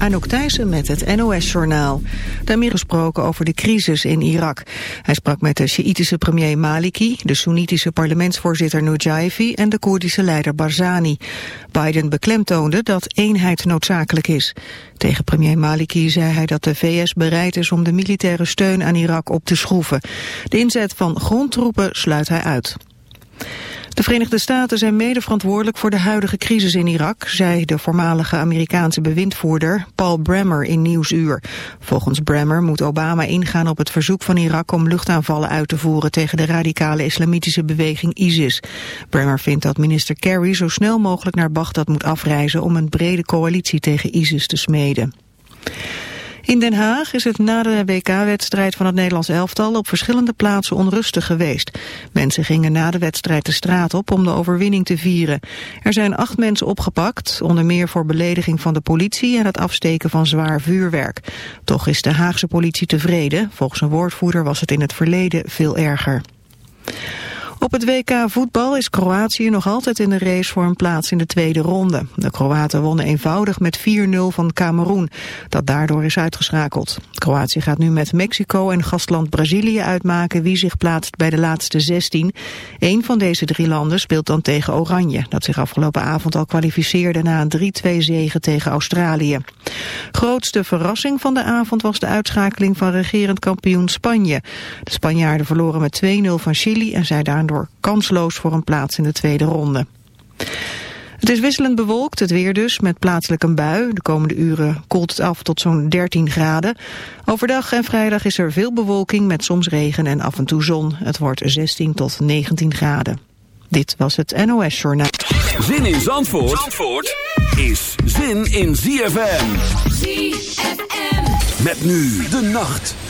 Anouk Thijssen met het NOS-journaal. Amir gesproken over de crisis in Irak. Hij sprak met de Sjiïtische premier Maliki, de Soenitische parlementsvoorzitter Nujaifi en de Koerdische leider Barzani. Biden beklemtoonde dat eenheid noodzakelijk is. Tegen premier Maliki zei hij dat de VS bereid is om de militaire steun aan Irak op te schroeven. De inzet van grondtroepen sluit hij uit. De Verenigde Staten zijn mede verantwoordelijk voor de huidige crisis in Irak, zei de voormalige Amerikaanse bewindvoerder Paul Bremer in Nieuwsuur. Volgens Bremer moet Obama ingaan op het verzoek van Irak om luchtaanvallen uit te voeren tegen de radicale islamitische beweging ISIS. Bremer vindt dat minister Kerry zo snel mogelijk naar Bagdad moet afreizen om een brede coalitie tegen ISIS te smeden. In Den Haag is het na de WK-wedstrijd van het Nederlands elftal op verschillende plaatsen onrustig geweest. Mensen gingen na de wedstrijd de straat op om de overwinning te vieren. Er zijn acht mensen opgepakt, onder meer voor belediging van de politie en het afsteken van zwaar vuurwerk. Toch is de Haagse politie tevreden. Volgens een woordvoerder was het in het verleden veel erger. Op het WK voetbal is Kroatië nog altijd in de race voor een plaats in de tweede ronde. De Kroaten wonnen eenvoudig met 4-0 van Cameroen, dat daardoor is uitgeschakeld. Kroatië gaat nu met Mexico en gastland Brazilië uitmaken wie zich plaatst bij de laatste 16. Eén van deze drie landen speelt dan tegen Oranje, dat zich afgelopen avond al kwalificeerde na een 3-2 zege tegen Australië. Grootste verrassing van de avond was de uitschakeling van regerend kampioen Spanje. De Spanjaarden verloren met 2-0 van Chili en zij daar kansloos voor een plaats in de tweede ronde. Het is wisselend bewolkt, het weer dus, met plaatselijk een bui. De komende uren koelt het af tot zo'n 13 graden. Overdag en vrijdag is er veel bewolking met soms regen en af en toe zon. Het wordt 16 tot 19 graden. Dit was het NOS Journaal. Zin in Zandvoort, Zandvoort is zin in ZFM. ZFM. Met nu de nacht.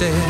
stay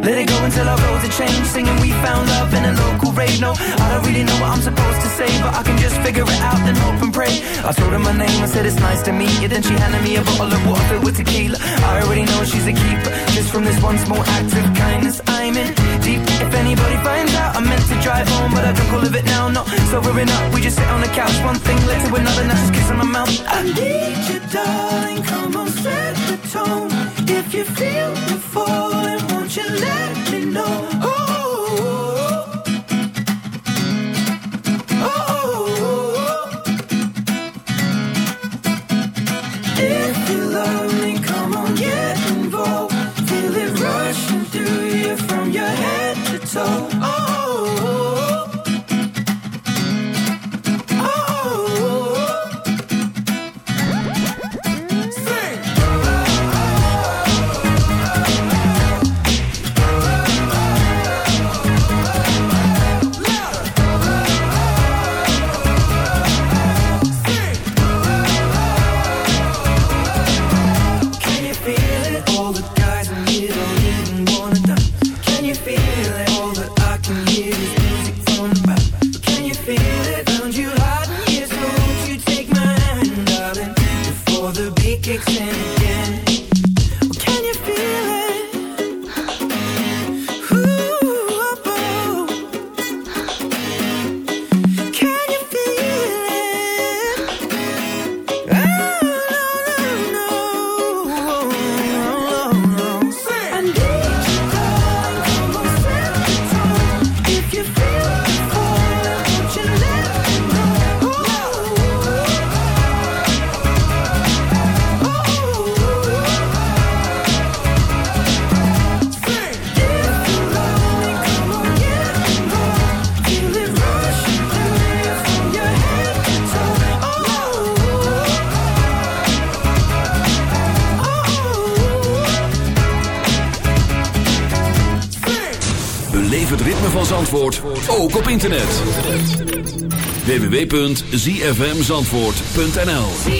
Let it go until our roads are changed. Singing, we found love in a local rave. No, I don't really know what I'm supposed to say, but I can just figure it out and hope and pray. I told her my name, I said it's nice to meet you. Then she handed me a bottle of water filled with tequila. I already know she's a keeper. Just from this one small act of kindness, I'm in deep. If anybody finds out, I meant to drive home, but I all of it now. Not sobering up, we just sit on the couch. One thing led to another, now she's kissing my mouth. I need you, darling. Come on, set the tone. If you feel falling, won't you let me know? antwoord.nl.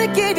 Another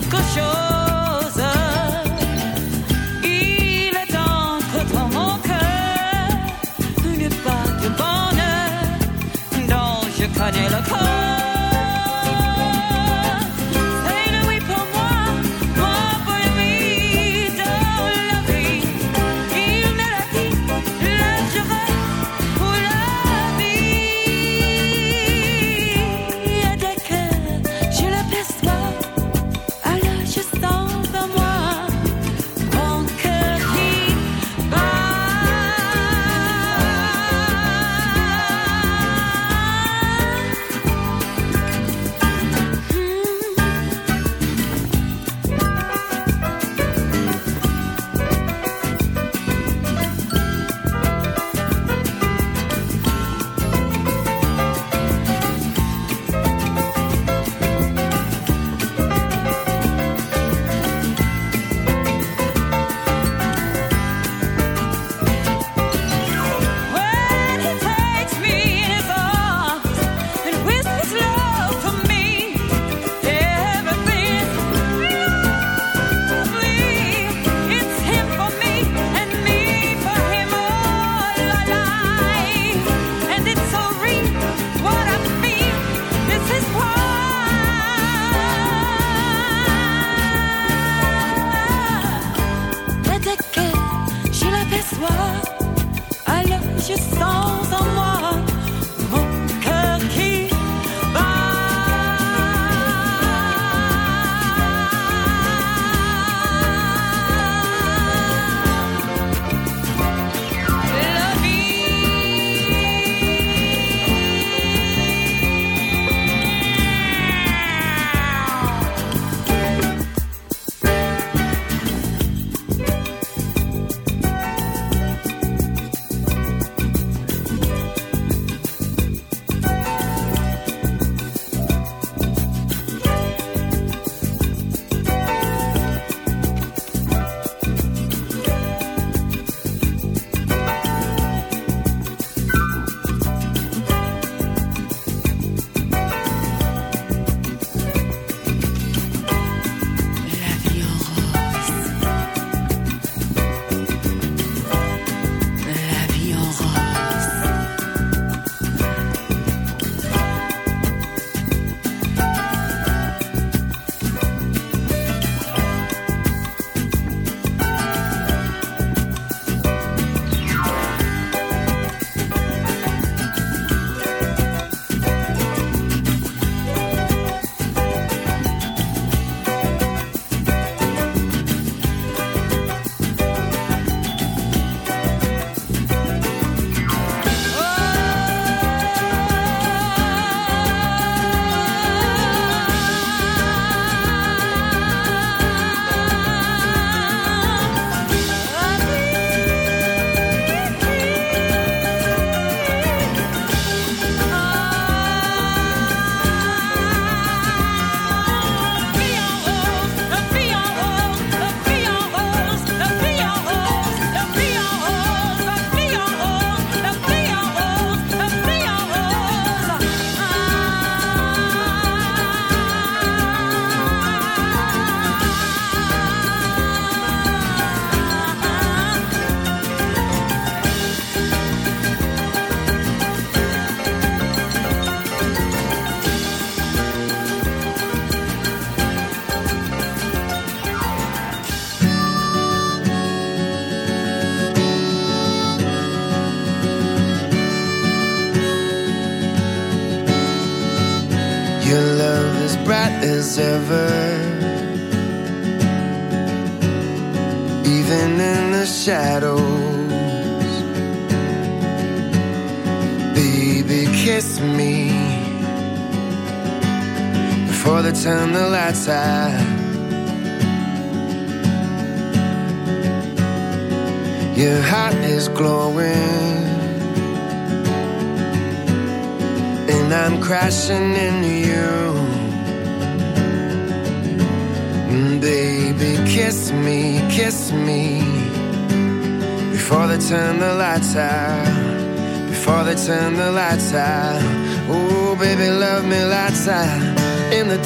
quelque chose. Il est entre dans mon cœur une part de bonheur dont je connais le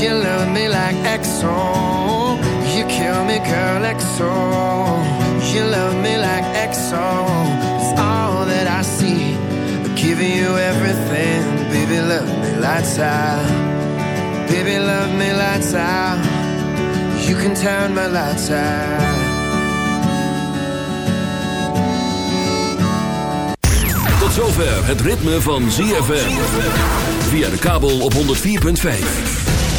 You love me like XO. You kill me, girl, XO. You love me like XO. It's all that I see. I'm giving you everything. Baby, love me lights out. Baby, love me lights out. You can turn my lights out. Tot zover het ritme van ZFM. Via de kabel op 104.5.